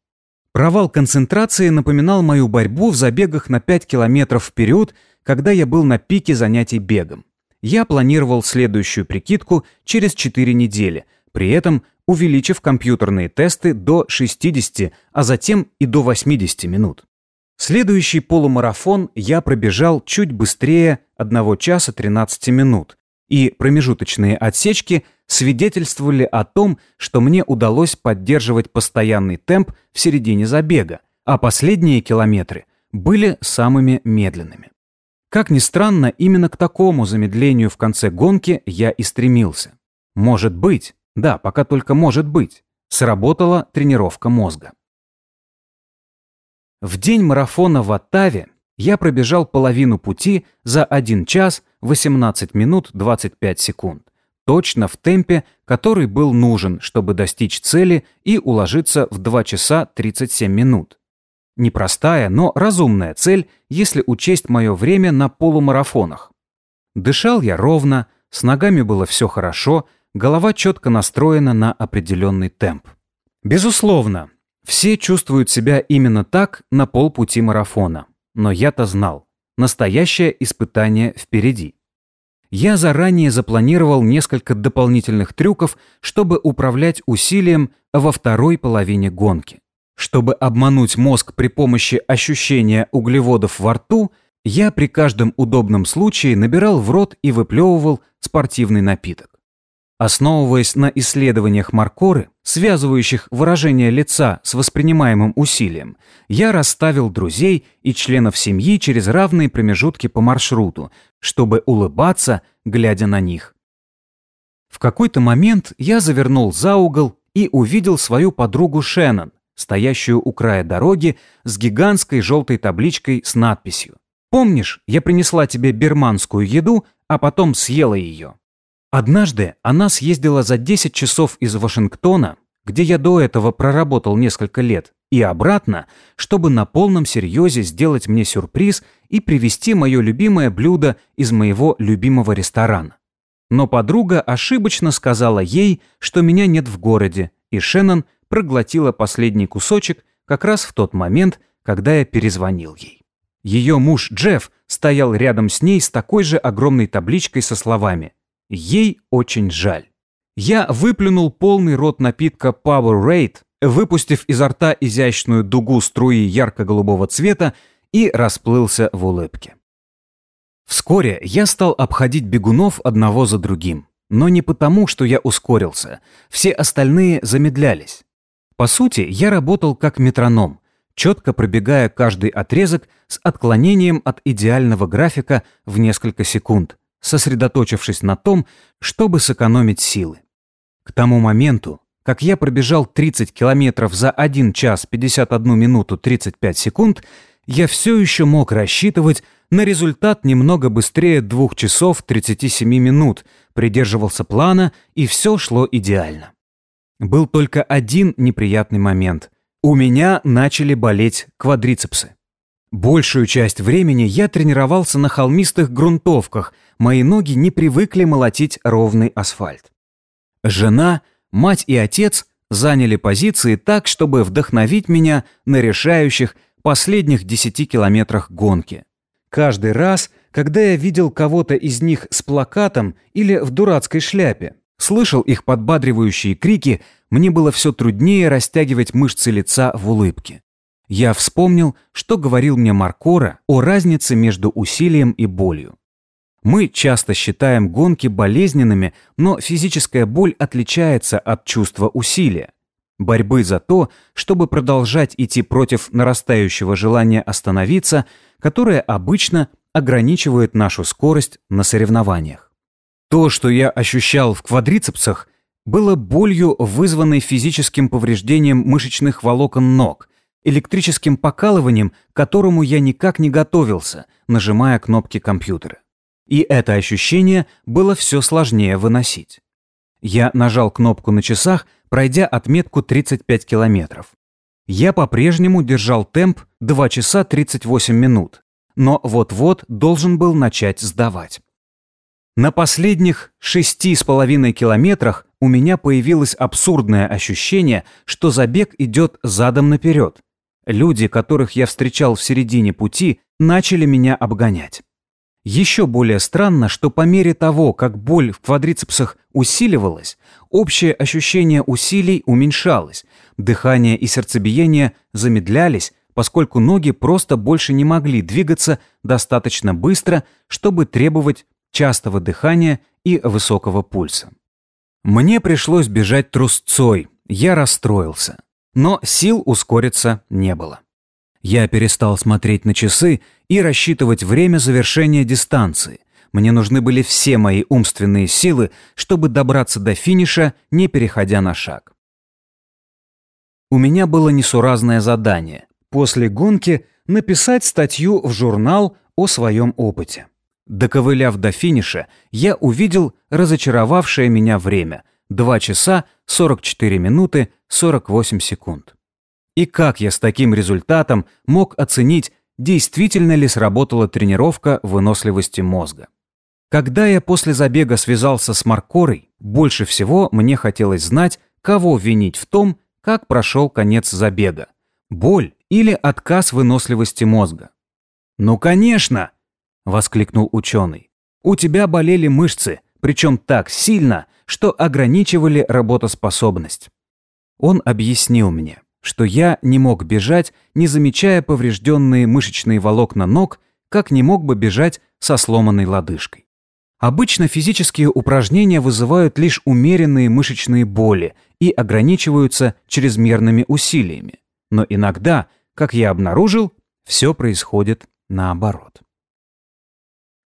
Speaker 1: Провал концентрации напоминал мою борьбу в забегах на 5 километров вперед, когда я был на пике занятий бегом. Я планировал следующую прикидку через 4 недели, при этом увеличив компьютерные тесты до 60, а затем и до 80 минут. Следующий полумарафон я пробежал чуть быстрее 1 часа 13 минут, и промежуточные отсечки свидетельствовали о том, что мне удалось поддерживать постоянный темп в середине забега, а последние километры были самыми медленными. Как ни странно, именно к такому замедлению в конце гонки я и стремился. Может быть, да, пока только может быть, сработала тренировка мозга. В день марафона в Оттаве я пробежал половину пути за 1 час 18 минут 25 секунд. Точно в темпе, который был нужен, чтобы достичь цели и уложиться в 2 часа 37 минут. Непростая, но разумная цель, если учесть мое время на полумарафонах. Дышал я ровно, с ногами было все хорошо, голова четко настроена на определенный темп. Безусловно, все чувствуют себя именно так на полпути марафона. Но я-то знал, настоящее испытание впереди. Я заранее запланировал несколько дополнительных трюков, чтобы управлять усилием во второй половине гонки. Чтобы обмануть мозг при помощи ощущения углеводов во рту, я при каждом удобном случае набирал в рот и выплевывал спортивный напиток. Основываясь на исследованиях Маркоры, связывающих выражение лица с воспринимаемым усилием, я расставил друзей и членов семьи через равные промежутки по маршруту, чтобы улыбаться, глядя на них. В какой-то момент я завернул за угол и увидел свою подругу Шеннон, стоящую у края дороги с гигантской желтой табличкой с надписью «Помнишь, я принесла тебе бирманскую еду, а потом съела ее?» Однажды она съездила за 10 часов из Вашингтона, где я до этого проработал несколько лет, и обратно, чтобы на полном серьезе сделать мне сюрприз и привезти мое любимое блюдо из моего любимого ресторана. Но подруга ошибочно сказала ей, что меня нет в городе, и Шеннон проглотила последний кусочек как раз в тот момент, когда я перезвонил ей. Ее муж Джефф стоял рядом с ней с такой же огромной табличкой со словами Ей очень жаль. Я выплюнул полный рот напитка Powerade, выпустив изо рта изящную дугу струи ярко-голубого цвета и расплылся в улыбке. Вскоре я стал обходить бегунов одного за другим. Но не потому, что я ускорился. Все остальные замедлялись. По сути, я работал как метроном, четко пробегая каждый отрезок с отклонением от идеального графика в несколько секунд – сосредоточившись на том, чтобы сэкономить силы. К тому моменту, как я пробежал 30 километров за 1 час 51 минуту 35 секунд, я все еще мог рассчитывать на результат немного быстрее 2 часов 37 минут, придерживался плана, и все шло идеально. Был только один неприятный момент. У меня начали болеть квадрицепсы. Большую часть времени я тренировался на холмистых грунтовках, мои ноги не привыкли молотить ровный асфальт. Жена, мать и отец заняли позиции так, чтобы вдохновить меня на решающих последних 10 километрах гонки. Каждый раз, когда я видел кого-то из них с плакатом или в дурацкой шляпе, слышал их подбадривающие крики, мне было все труднее растягивать мышцы лица в улыбке. Я вспомнил, что говорил мне Маркора о разнице между усилием и болью. Мы часто считаем гонки болезненными, но физическая боль отличается от чувства усилия. Борьбы за то, чтобы продолжать идти против нарастающего желания остановиться, которое обычно ограничивает нашу скорость на соревнованиях. То, что я ощущал в квадрицепсах, было болью, вызванной физическим повреждением мышечных волокон ног, электрическим покалыванием, к которому я никак не готовился, нажимая кнопки компьютера. И это ощущение было все сложнее выносить. Я нажал кнопку на часах, пройдя отметку 35 километров. Я по-прежнему держал темп 2 часа 38 минут, но вот-вот должен был начать сдавать. На последних шести с половиной километрах у меня появилось абсурдное ощущение, что забег идет задом наперед. Люди, которых я встречал в середине пути, начали меня обгонять. Еще более странно, что по мере того, как боль в квадрицепсах усиливалась, общее ощущение усилий уменьшалось, дыхание и сердцебиение замедлялись, поскольку ноги просто больше не могли двигаться достаточно быстро, чтобы требовать частого дыхания и высокого пульса. Мне пришлось бежать трусцой, я расстроился, но сил ускориться не было. Я перестал смотреть на часы и рассчитывать время завершения дистанции. Мне нужны были все мои умственные силы, чтобы добраться до финиша, не переходя на шаг. У меня было несуразное задание – после гонки написать статью в журнал о своем опыте. Доковыляв до финиша, я увидел разочаровавшее меня время – 2 часа 44 минуты 48 секунд. И как я с таким результатом мог оценить, действительно ли сработала тренировка выносливости мозга? Когда я после забега связался с Маркорой, больше всего мне хотелось знать, кого винить в том, как прошел конец забега. Боль или отказ выносливости мозга. «Ну, конечно!» – воскликнул ученый. «У тебя болели мышцы, причем так сильно, что ограничивали работоспособность». Он объяснил мне, что я не мог бежать, не замечая поврежденные мышечные волокна ног, как не мог бы бежать со сломанной лодыжкой. Обычно физические упражнения вызывают лишь умеренные мышечные боли и ограничиваются чрезмерными усилиями. Но иногда, как я обнаружил, все происходит наоборот.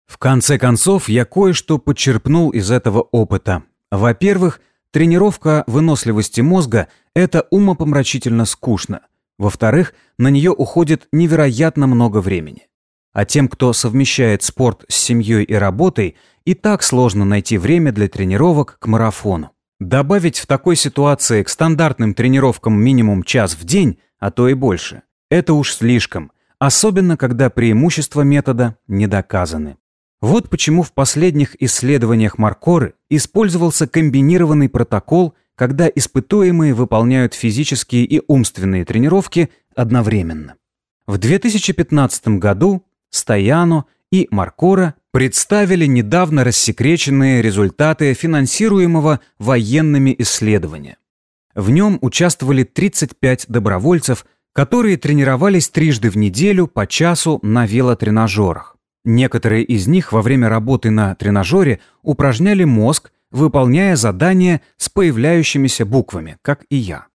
Speaker 1: В конце концов, я кое-что подчерпнул из этого опыта. Во-первых, тренировка выносливости мозга – это умопомрачительно скучно. Во-вторых, на нее уходит невероятно много времени. А тем, кто совмещает спорт с семьей и работой, и так сложно найти время для тренировок к марафону. Добавить в такой ситуации к стандартным тренировкам минимум час в день, а то и больше, это уж слишком, особенно когда преимущества метода не доказаны. Вот почему в последних исследованиях Маркоры использовался комбинированный протокол, когда испытуемые выполняют физические и умственные тренировки одновременно. В 2015 году Стояно и Маркора представили недавно рассекреченные результаты финансируемого военными исследования. В нем участвовали 35 добровольцев, которые тренировались трижды в неделю по часу на велотренажерах. Некоторые из них во время работы на тренажере упражняли мозг, выполняя задания с появляющимися буквами, как и я.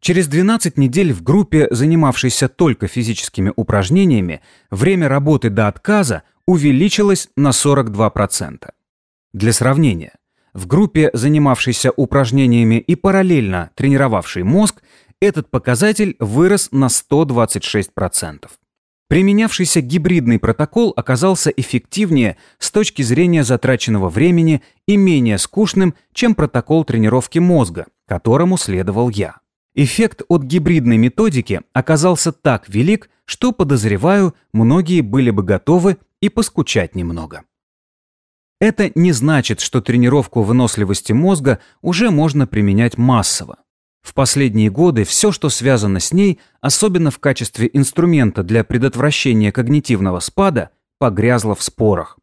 Speaker 1: Через 12 недель в группе, занимавшейся только физическими упражнениями, время работы до отказа увеличилось на 42%. Для сравнения, в группе, занимавшейся упражнениями и параллельно тренировавшей мозг, этот показатель вырос на 126%. Применявшийся гибридный протокол оказался эффективнее с точки зрения затраченного времени и менее скучным, чем протокол тренировки мозга, которому следовал я. Эффект от гибридной методики оказался так велик, что, подозреваю, многие были бы готовы и поскучать немного. Это не значит, что тренировку выносливости мозга уже можно применять массово. В последние годы все, что связано с ней, особенно в качестве инструмента для предотвращения когнитивного спада, погрязло в спорах.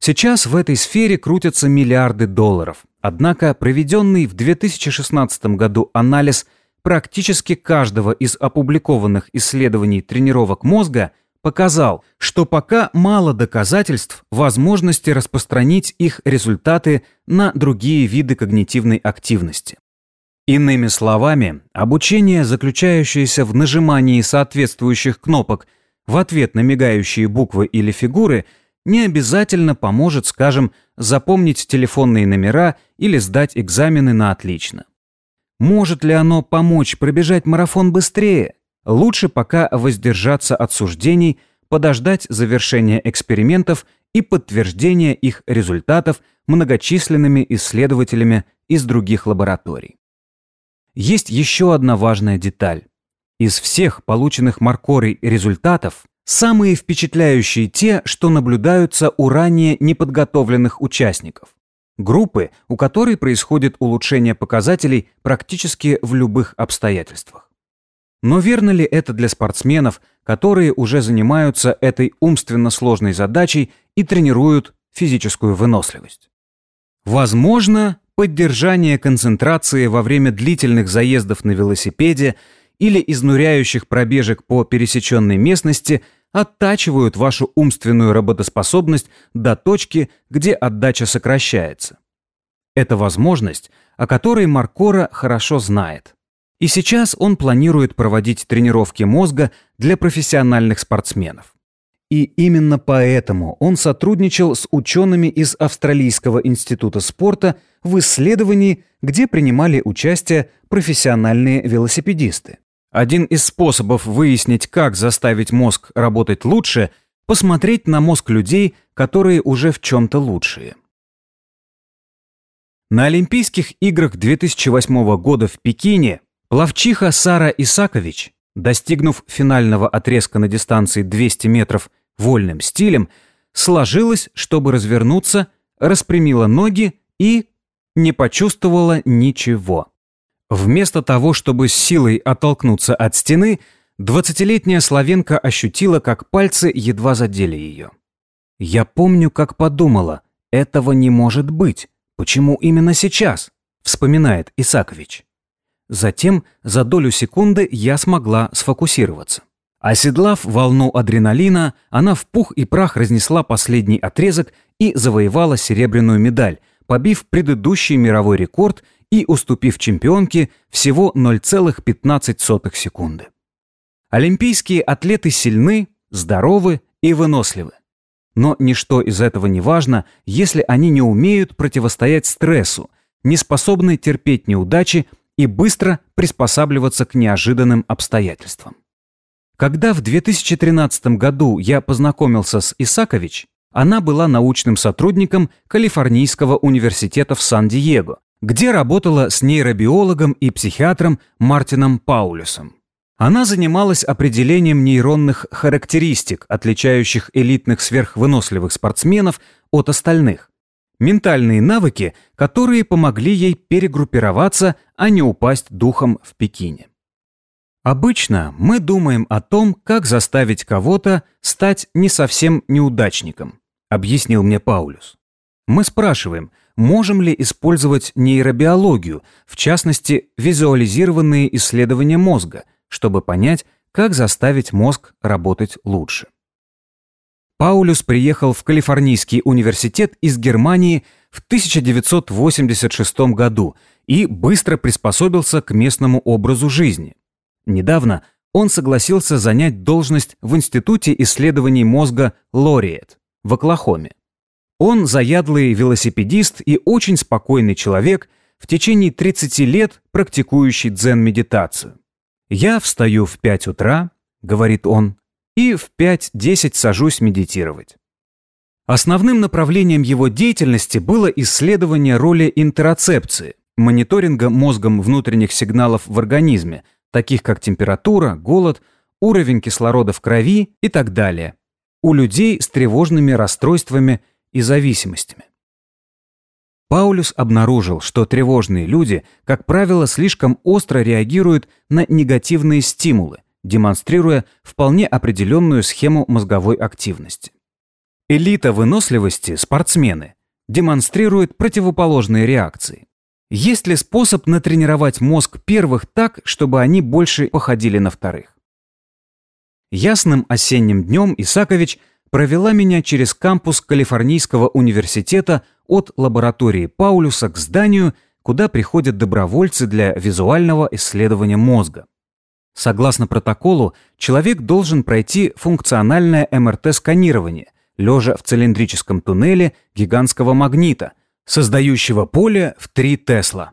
Speaker 1: Сейчас в этой сфере крутятся миллиарды долларов. Однако проведенный в 2016 году анализ практически каждого из опубликованных исследований тренировок мозга показал, что пока мало доказательств возможности распространить их результаты на другие виды когнитивной активности. Иными словами, обучение, заключающееся в нажимании соответствующих кнопок в ответ на мигающие буквы или фигуры – не обязательно поможет, скажем, запомнить телефонные номера или сдать экзамены на отлично. Может ли оно помочь пробежать марафон быстрее? Лучше пока воздержаться от суждений, подождать завершения экспериментов и подтверждения их результатов многочисленными исследователями из других лабораторий. Есть еще одна важная деталь. Из всех полученных Маркорой результатов Самые впечатляющие те, что наблюдаются у ранее неподготовленных участников. Группы, у которой происходит улучшение показателей практически в любых обстоятельствах. Но верно ли это для спортсменов, которые уже занимаются этой умственно сложной задачей и тренируют физическую выносливость? Возможно, поддержание концентрации во время длительных заездов на велосипеде или изнуряющих пробежек по пересеченной местности – оттачивают вашу умственную работоспособность до точки, где отдача сокращается. Это возможность, о которой Маркора хорошо знает. И сейчас он планирует проводить тренировки мозга для профессиональных спортсменов. И именно поэтому он сотрудничал с учеными из Австралийского института спорта в исследовании, где принимали участие профессиональные велосипедисты. Один из способов выяснить, как заставить мозг работать лучше, посмотреть на мозг людей, которые уже в чем-то лучшие. На Олимпийских играх 2008 года в Пекине Плавчиха Сара Исакович, достигнув финального отрезка на дистанции 200 метров вольным стилем, сложилась, чтобы развернуться, распрямила ноги и не почувствовала ничего. Вместо того, чтобы с силой оттолкнуться от стены, двадцатилетняя славенка ощутила, как пальцы едва задели ее. «Я помню, как подумала, этого не может быть. Почему именно сейчас?» – вспоминает Исакович. Затем за долю секунды я смогла сфокусироваться. Оседлав волну адреналина, она в пух и прах разнесла последний отрезок и завоевала серебряную медаль, побив предыдущий мировой рекорд и уступив чемпионке всего 0,15 секунды. Олимпийские атлеты сильны, здоровы и выносливы. Но ничто из этого не важно, если они не умеют противостоять стрессу, не способны терпеть неудачи и быстро приспосабливаться к неожиданным обстоятельствам. Когда в 2013 году я познакомился с Исакович, она была научным сотрудником Калифорнийского университета в Сан-Диего, где работала с нейробиологом и психиатром Мартином Паулюсом. Она занималась определением нейронных характеристик, отличающих элитных сверхвыносливых спортсменов от остальных. Ментальные навыки, которые помогли ей перегруппироваться, а не упасть духом в Пекине. Обычно мы думаем о том, как заставить кого-то стать не совсем неудачником, объяснил мне Паулюс. Мы спрашиваем, можем ли использовать нейробиологию, в частности, визуализированные исследования мозга, чтобы понять, как заставить мозг работать лучше. Паулюс приехал в Калифорнийский университет из Германии в 1986 году и быстро приспособился к местному образу жизни. Недавно он согласился занять должность в Институте исследований мозга Лориет в Оклахоме. Он заядлый велосипедист и очень спокойный человек, в течение 30 лет практикующий дзен-медитацию. «Я встаю в 5 утра», — говорит он, «и в 5-10 сажусь медитировать». Основным направлением его деятельности было исследование роли интероцепции, мониторинга мозгом внутренних сигналов в организме – таких как температура, голод, уровень кислорода в крови и так далее, у людей с тревожными расстройствами и зависимостями. Паулюс обнаружил, что тревожные люди, как правило, слишком остро реагируют на негативные стимулы, демонстрируя вполне определенную схему мозговой активности. Элита выносливости, спортсмены, демонстрируют противоположные реакции. Есть ли способ натренировать мозг первых так, чтобы они больше походили на вторых? Ясным осенним днем Исакович провела меня через кампус Калифорнийского университета от лаборатории Паулюса к зданию, куда приходят добровольцы для визуального исследования мозга. Согласно протоколу, человек должен пройти функциональное МРТ-сканирование, лежа в цилиндрическом туннеле гигантского магнита, создающего поле в 3 Тесла.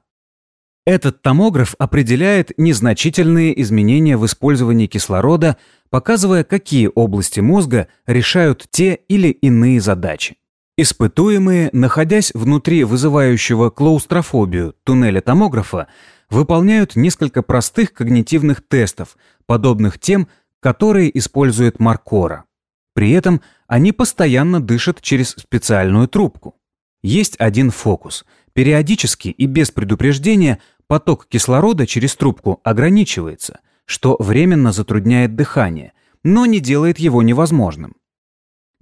Speaker 1: Этот томограф определяет незначительные изменения в использовании кислорода, показывая, какие области мозга решают те или иные задачи. Испытуемые, находясь внутри вызывающего клаустрофобию туннеля томографа, выполняют несколько простых когнитивных тестов, подобных тем, которые использует Маркора. При этом они постоянно дышат через специальную трубку. Есть один фокус. Периодически и без предупреждения поток кислорода через трубку ограничивается, что временно затрудняет дыхание, но не делает его невозможным.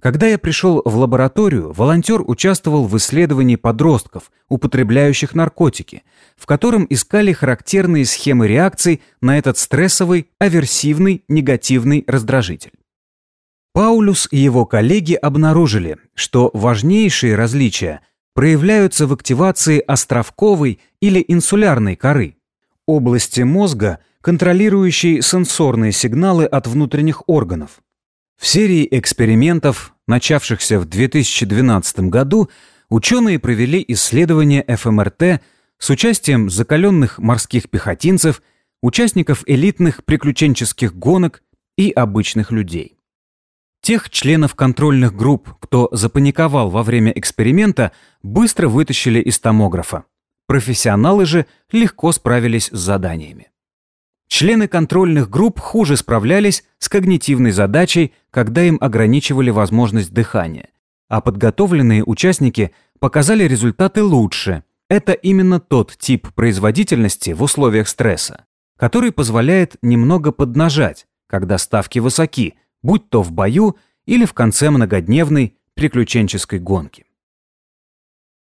Speaker 1: Когда я пришел в лабораторию, волонтер участвовал в исследовании подростков, употребляющих наркотики, в котором искали характерные схемы реакций на этот стрессовый, аверсивный, негативный раздражитель. Паулюс и его коллеги обнаружили, что важнейшие различия – проявляются в активации островковой или инсулярной коры, области мозга, контролирующей сенсорные сигналы от внутренних органов. В серии экспериментов, начавшихся в 2012 году, ученые провели исследование ФМРТ с участием закаленных морских пехотинцев, участников элитных приключенческих гонок и обычных людей. Тех членов контрольных групп, кто запаниковал во время эксперимента, быстро вытащили из томографа. Профессионалы же легко справились с заданиями. Члены контрольных групп хуже справлялись с когнитивной задачей, когда им ограничивали возможность дыхания, а подготовленные участники показали результаты лучше. Это именно тот тип производительности в условиях стресса, который позволяет немного поднажать, когда ставки высоки, будь то в бою или в конце многодневной приключенческой гонки.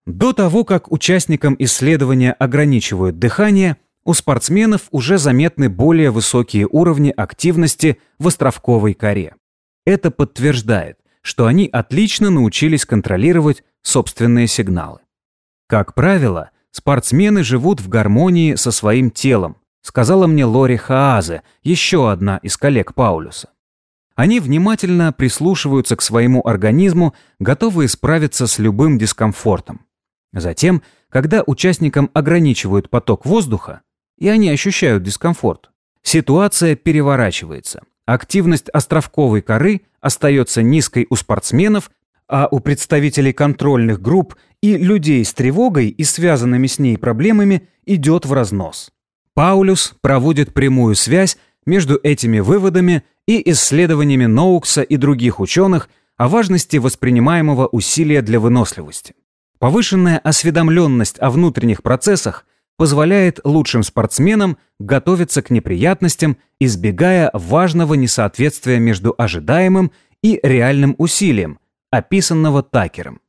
Speaker 1: До того, как участникам исследования ограничивают дыхание, у спортсменов уже заметны более высокие уровни активности в островковой коре. Это подтверждает, что они отлично научились контролировать собственные сигналы. Как правило, спортсмены живут в гармонии со своим телом, сказала мне Лори Хаазе, еще одна из коллег Паулюса. Они внимательно прислушиваются к своему организму, готовые справиться с любым дискомфортом. Затем, когда участникам ограничивают поток воздуха, и они ощущают дискомфорт, ситуация переворачивается. Активность островковой коры остается низкой у спортсменов, а у представителей контрольных групп и людей с тревогой и связанными с ней проблемами идет в разнос. Паулюс проводит прямую связь между этими выводами и исследованиями Ноукса и других ученых о важности воспринимаемого усилия для выносливости. Повышенная осведомленность о внутренних процессах позволяет лучшим спортсменам готовиться к неприятностям, избегая важного несоответствия между ожидаемым и реальным усилием, описанного Такером.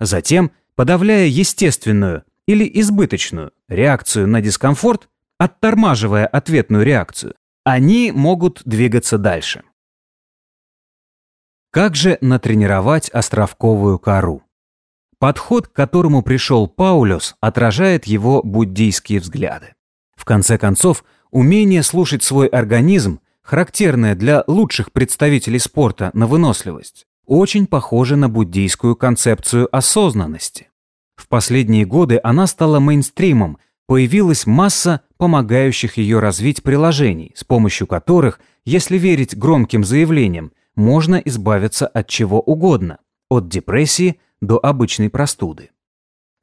Speaker 1: Затем, подавляя естественную или избыточную реакцию на дискомфорт, оттормаживая ответную реакцию, они могут двигаться дальше. Как же натренировать островковую кору? Подход, к которому пришел Паулюс, отражает его буддийские взгляды. В конце концов, умение слушать свой организм, характерное для лучших представителей спорта на выносливость, очень похоже на буддийскую концепцию осознанности. В последние годы она стала мейнстримом, появилась масса помогающих ее развить приложений, с помощью которых, если верить громким заявлениям, можно избавиться от чего угодно – от депрессии до обычной простуды.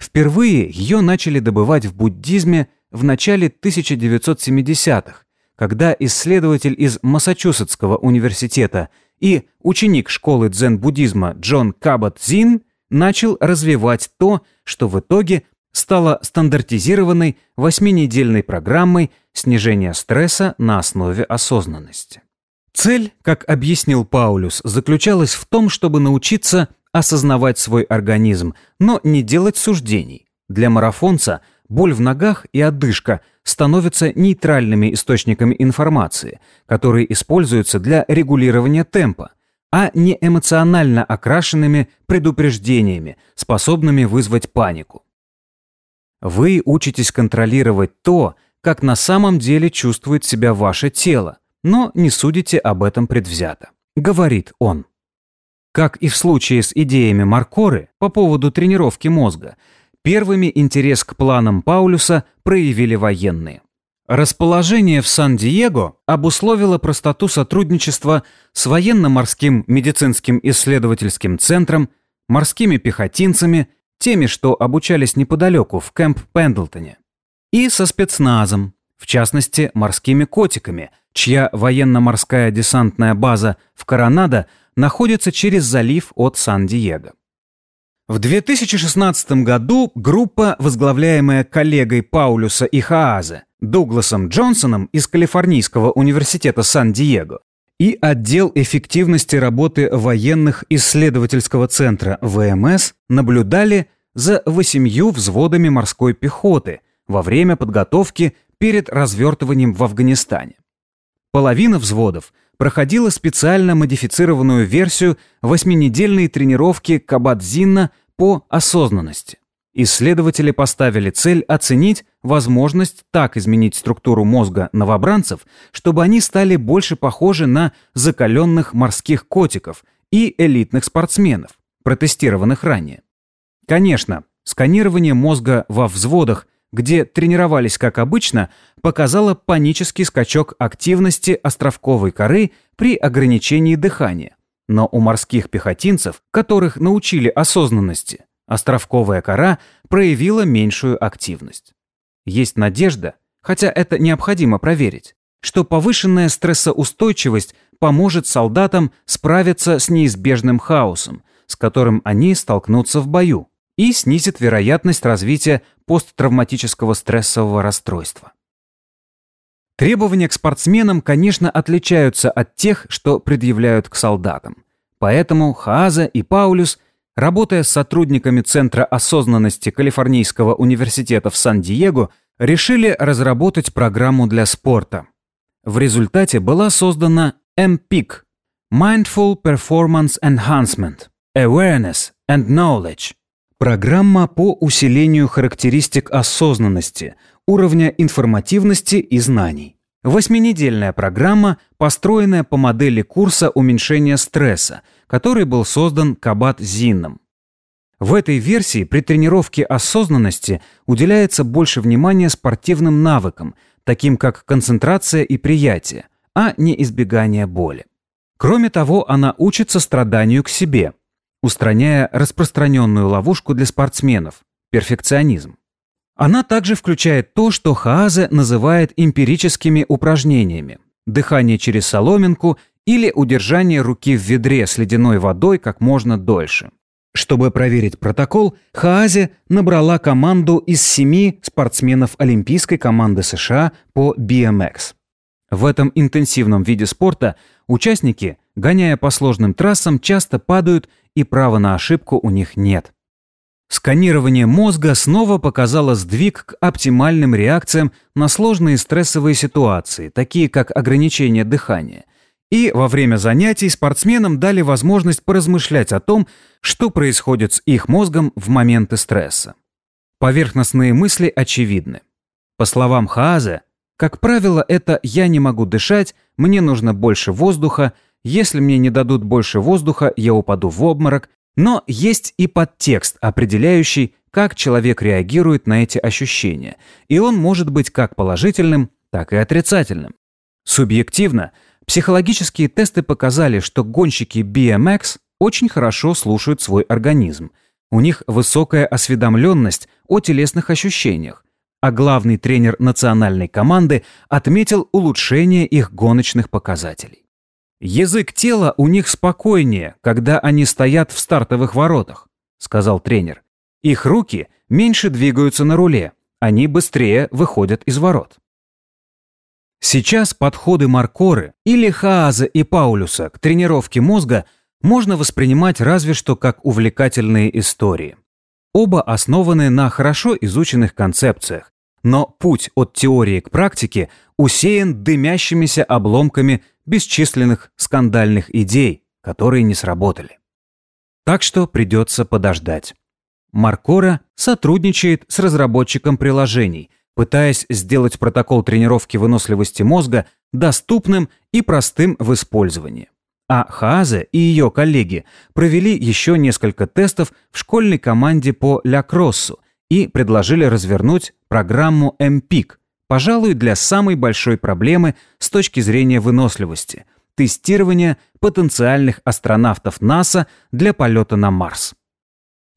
Speaker 1: Впервые ее начали добывать в буддизме в начале 1970-х, когда исследователь из Массачусетского университета и ученик школы дзен-буддизма Джон Кабат Зин начал развивать то, что в итоге стало стандартизированной восьминедельной программой снижения стресса на основе осознанности. Цель, как объяснил Паулюс, заключалась в том, чтобы научиться осознавать свой организм, но не делать суждений. Для марафонца боль в ногах и одышка становятся нейтральными источниками информации, которые используются для регулирования темпа, а не эмоционально окрашенными предупреждениями, способными вызвать панику. Вы учитесь контролировать то, как на самом деле чувствует себя ваше тело, но не судите об этом предвзято, говорит он. Как и в случае с идеями Маркоры по поводу тренировки мозга, первыми интерес к планам Паулюса проявили военные. Расположение в Сан-Диего обусловило простоту сотрудничества с военно-морским медицинским исследовательским центром, морскими пехотинцами, теми, что обучались неподалеку в Кэмп Пендлтоне, и со спецназом, в частности, морскими котиками, чья военно-морская десантная база в Коронадо – находится через залив от Сан-Диего. В 2016 году группа, возглавляемая коллегой Паулюса и Хаазе, Дугласом Джонсоном из Калифорнийского университета Сан-Диего и отдел эффективности работы военных исследовательского центра ВМС наблюдали за восемью взводами морской пехоты во время подготовки перед развертыванием в Афганистане. Половина взводов – проходила специально модифицированную версию восьминедельной тренировки Кабадзинна по осознанности. Исследователи поставили цель оценить возможность так изменить структуру мозга новобранцев, чтобы они стали больше похожи на закаленных морских котиков и элитных спортсменов, протестированных ранее. Конечно, сканирование мозга во взводах где тренировались как обычно, показала панический скачок активности островковой коры при ограничении дыхания. Но у морских пехотинцев, которых научили осознанности, островковая кора проявила меньшую активность. Есть надежда, хотя это необходимо проверить, что повышенная стрессоустойчивость поможет солдатам справиться с неизбежным хаосом, с которым они столкнутся в бою, и снизит вероятность развития посттравматического стрессового расстройства. Требования к спортсменам, конечно, отличаются от тех, что предъявляют к солдатам. Поэтому Хааза и Паулюс, работая с сотрудниками Центра осознанности Калифорнийского университета в Сан-Диего, решили разработать программу для спорта. В результате была создана MPIC – Mindful Performance Enhancement, Awareness and Knowledge – программа по усилению характеристик осознанности, уровня информативности и знаний. Восьминедельная программа, построенная по модели курса уменьшения стресса, который был создан Кабат Зинном. В этой версии при тренировке осознанности уделяется больше внимания спортивным навыкам, таким как концентрация и приятие, а не избегание боли. Кроме того, она учится страданию к себе, устраняя распространенную ловушку для спортсменов – перфекционизм. Она также включает то, что Хаазе называет эмпирическими упражнениями – дыхание через соломинку или удержание руки в ведре с ледяной водой как можно дольше. Чтобы проверить протокол, Хаазе набрала команду из семи спортсменов Олимпийской команды США по BMX. В этом интенсивном виде спорта участники, гоняя по сложным трассам, часто падают, и права на ошибку у них нет. Сканирование мозга снова показало сдвиг к оптимальным реакциям на сложные стрессовые ситуации, такие как ограничение дыхания. И во время занятий спортсменам дали возможность поразмышлять о том, что происходит с их мозгом в моменты стресса. Поверхностные мысли очевидны. По словам Хааза, как правило, это «я не могу дышать», «мне нужно больше воздуха», «если мне не дадут больше воздуха, я упаду в обморок», но есть и подтекст, определяющий, как человек реагирует на эти ощущения, и он может быть как положительным, так и отрицательным. Субъективно, психологические тесты показали, что гонщики BMX очень хорошо слушают свой организм. У них высокая осведомленность о телесных ощущениях, а главный тренер национальной команды отметил улучшение их гоночных показателей. «Язык тела у них спокойнее, когда они стоят в стартовых воротах», — сказал тренер. «Их руки меньше двигаются на руле, они быстрее выходят из ворот». Сейчас подходы Маркоры или Хааза и Паулюса к тренировке мозга можно воспринимать разве что как увлекательные истории. Оба основаны на хорошо изученных концепциях, но путь от теории к практике усеян дымящимися обломками бесчисленных скандальных идей, которые не сработали. Так что придется подождать. Маркора сотрудничает с разработчиком приложений, пытаясь сделать протокол тренировки выносливости мозга доступным и простым в использовании. А Хаазе и ее коллеги провели еще несколько тестов в школьной команде по Ля Кроссу и предложили развернуть программу MPIC – Пожалуй, для самой большой проблемы с точки зрения выносливости – тестирования потенциальных астронавтов НАСА для полета на Марс.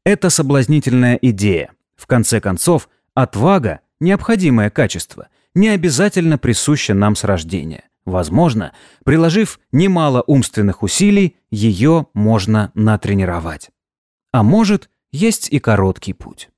Speaker 1: Это соблазнительная идея. В конце концов, отвага – необходимое качество, не обязательно присуще нам с рождения. Возможно, приложив немало умственных усилий, ее можно натренировать. А может, есть и короткий путь.